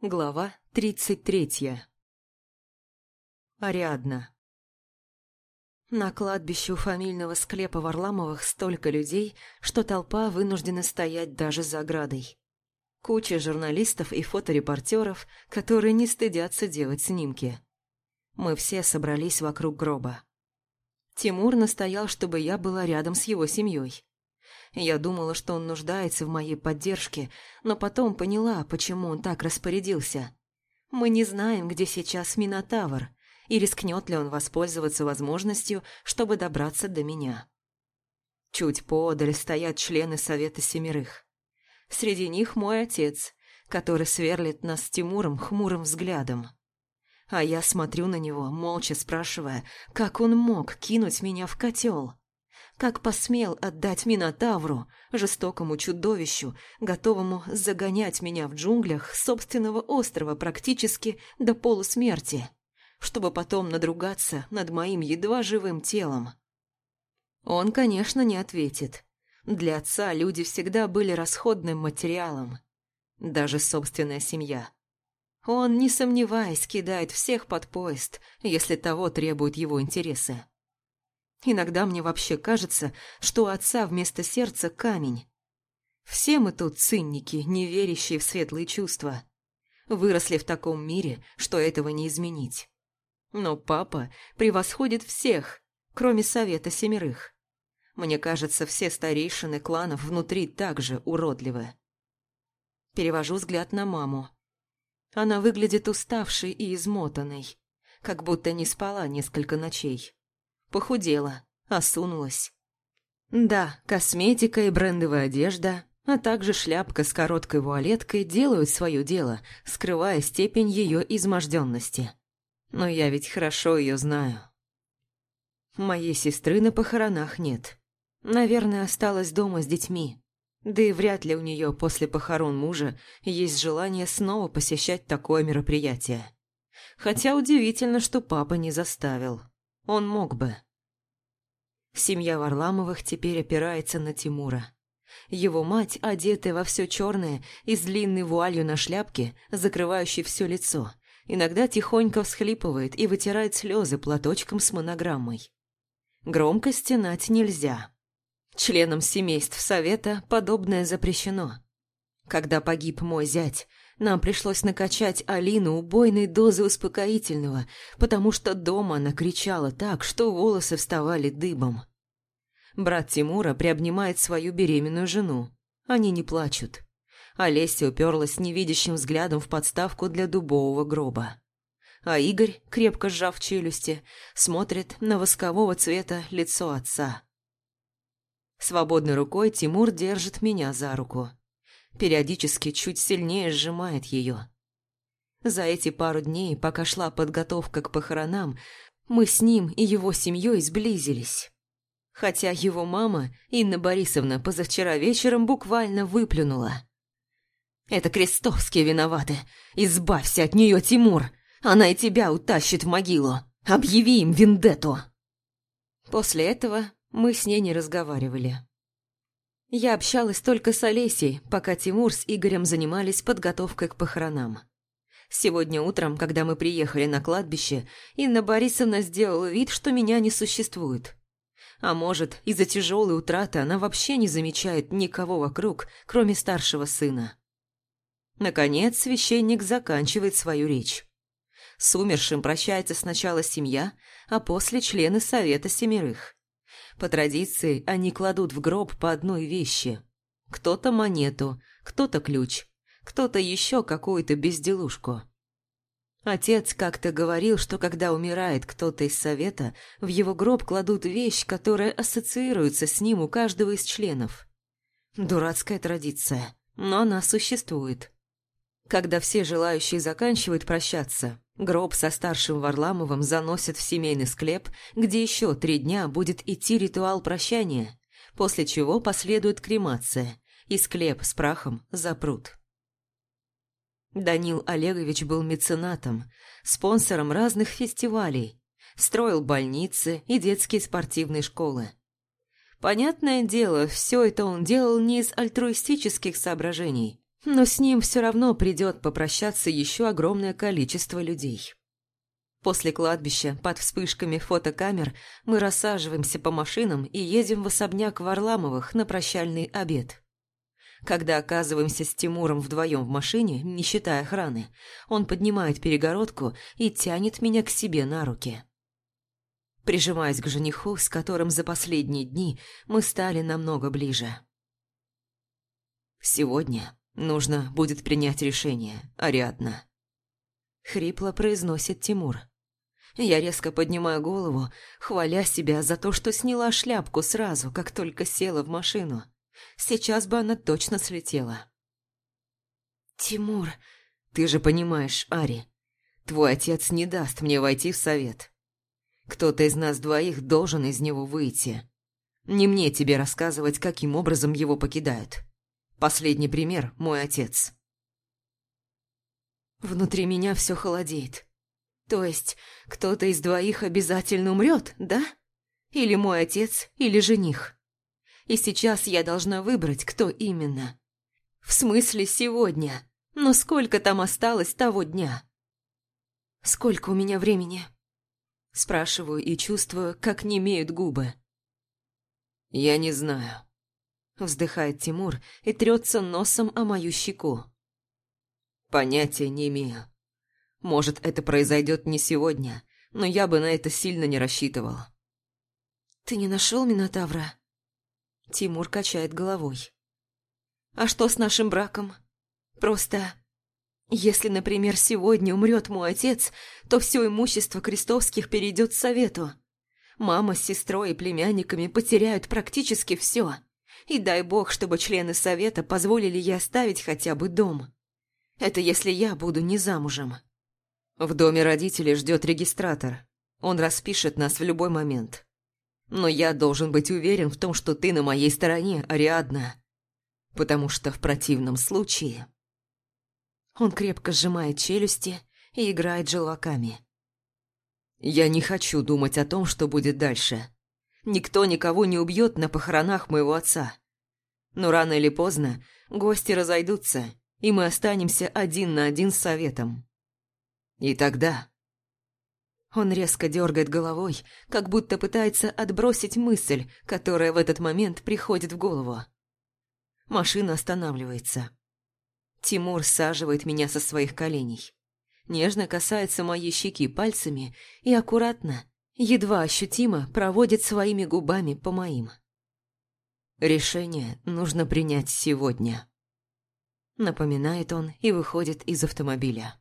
Глава тридцать третья. Ариадна. На кладбище у фамильного склепа Варламовых столько людей, что толпа вынуждена стоять даже за оградой. Куча журналистов и фоторепортеров, которые не стыдятся делать снимки. Мы все собрались вокруг гроба. Тимур настоял, чтобы я была рядом с его семьей. Я думала, что он нуждается в моей поддержке, но потом поняла, почему он так распорядился. Мы не знаем, где сейчас Минотавр, и рискнет ли он воспользоваться возможностью, чтобы добраться до меня. Чуть подаль стоят члены Совета Семерых. Среди них мой отец, который сверлит нас с Тимуром хмурым взглядом. А я смотрю на него, молча спрашивая, как он мог кинуть меня в котел. Как посмел отдать Минотавру, жестокому чудовищу, готовому загонять меня в джунглях собственного острова практически до полусмерти, чтобы потом надругаться над моим едва живым телом? Он, конечно, не ответит. Для отца люди всегда были расходным материалом. Даже собственная семья. Он, не сомневаясь, кидает всех под поезд, если того требуют его интересы. Иногда мне вообще кажется, что у отца вместо сердца камень. Все мы тут цинники, не верящие в светлые чувства. Выросли в таком мире, что этого не изменить. Но папа превосходит всех, кроме совета семерых. Мне кажется, все старейшины кланов внутри также уродливы. Перевожу взгляд на маму. Она выглядит уставшей и измотанной, как будто не спала несколько ночей. Похудела, осунулась. Да, косметика и брендовая одежда, а также шляпка с короткой вуалеткой делают свое дело, скрывая степень ее изможденности. Но я ведь хорошо ее знаю. Моей сестры на похоронах нет. Наверное, осталась дома с детьми. Да и вряд ли у нее после похорон мужа есть желание снова посещать такое мероприятие. Хотя удивительно, что папа не заставил. Он мог бы. Семья Варламовых теперь опирается на Тимура. Его мать, одетая во все черное и с длинной вуалью на шляпке, закрывающей все лицо, иногда тихонько всхлипывает и вытирает слезы платочком с монограммой. Громко стенать нельзя. Членам семейств совета подобное запрещено. Когда погиб мой зять, нам пришлось накачать Алину убойной дозы успокоительного, потому что дома она кричала так, что волосы вставали дыбом. Брат Тимура приобнимает свою беременную жену. Они не плачут. Олеся уперлась невидящим взглядом в подставку для дубового гроба. А Игорь, крепко сжав челюсти, смотрит на воскового цвета лицо отца. Свободной рукой Тимур держит меня за руку периодически чуть сильнее сжимает ее. За эти пару дней, пока шла подготовка к похоронам, мы с ним и его семьей сблизились. Хотя его мама, Инна Борисовна, позавчера вечером буквально выплюнула. «Это крестовские виноваты. Избавься от нее, Тимур. Она и тебя утащит в могилу. Объяви им вендетту». После этого мы с ней не разговаривали. Я общалась только с Олесей, пока Тимур с Игорем занимались подготовкой к похоронам. Сегодня утром, когда мы приехали на кладбище, Инна Борисовна сделала вид, что меня не существует. А может, из-за тяжелой утраты она вообще не замечает никого вокруг, кроме старшего сына. Наконец, священник заканчивает свою речь. С умершим прощается сначала семья, а после члены Совета Семерых. По традиции они кладут в гроб по одной вещи. Кто-то монету, кто-то ключ, кто-то еще какую-то безделушку. Отец как-то говорил, что когда умирает кто-то из совета, в его гроб кладут вещь, которая ассоциируется с ним у каждого из членов. Дурацкая традиция, но она существует. Когда все желающие заканчивают прощаться, Гроб со старшим Варламовым заносят в семейный склеп, где еще три дня будет идти ритуал прощания, после чего последует кремация, и склеп с прахом запрут. Данил Олегович был меценатом, спонсором разных фестивалей, строил больницы и детские спортивные школы. Понятное дело, все это он делал не из альтруистических соображений, Но с ним все равно придет попрощаться еще огромное количество людей. После кладбища, под вспышками фотокамер, мы рассаживаемся по машинам и едем в особняк Варламовых на прощальный обед. Когда оказываемся с Тимуром вдвоем в машине, не считая охраны, он поднимает перегородку и тянет меня к себе на руки. Прижимаясь к жениху, с которым за последние дни мы стали намного ближе. «Сегодня нужно будет принять решение, Ариадна», — хрипло произносит Тимур. Я резко поднимаю голову, хваля себя за то, что сняла шляпку сразу, как только села в машину. Сейчас бы она точно слетела. «Тимур, ты же понимаешь, Ари, твой отец не даст мне войти в совет. Кто-то из нас двоих должен из него выйти. Не мне тебе рассказывать, каким образом его покидают. Последний пример – мой отец». Внутри меня все холодеет. То есть кто-то из двоих обязательно умрет, да? Или мой отец, или жених. И сейчас я должна выбрать, кто именно. В смысле сегодня. Но сколько там осталось того дня? Сколько у меня времени? Спрашиваю и чувствую, как немеют губы. «Я не знаю», — вздыхает Тимур и трется носом о мою щеку. «Понятия не имею. Может, это произойдет не сегодня, но я бы на это сильно не рассчитывал. «Ты не нашел Минотавра?» Тимур качает головой. «А что с нашим браком? Просто, если, например, сегодня умрет мой отец, то все имущество Крестовских перейдет совету. Мама с сестрой и племянниками потеряют практически все. И дай бог, чтобы члены совета позволили ей оставить хотя бы дом. Это если я буду не замужем». В доме родителей ждет регистратор. Он распишет нас в любой момент. Но я должен быть уверен в том, что ты на моей стороне, Ариадна. Потому что в противном случае... Он крепко сжимает челюсти и играет желваками. Я не хочу думать о том, что будет дальше. Никто никого не убьет на похоронах моего отца. Но рано или поздно гости разойдутся, и мы останемся один на один с советом. И тогда... Он резко дергает головой, как будто пытается отбросить мысль, которая в этот момент приходит в голову. Машина останавливается. Тимур саживает меня со своих коленей. Нежно касается моей щеки пальцами и аккуратно, едва ощутимо проводит своими губами по моим. Решение нужно принять сегодня. Напоминает он и выходит из автомобиля.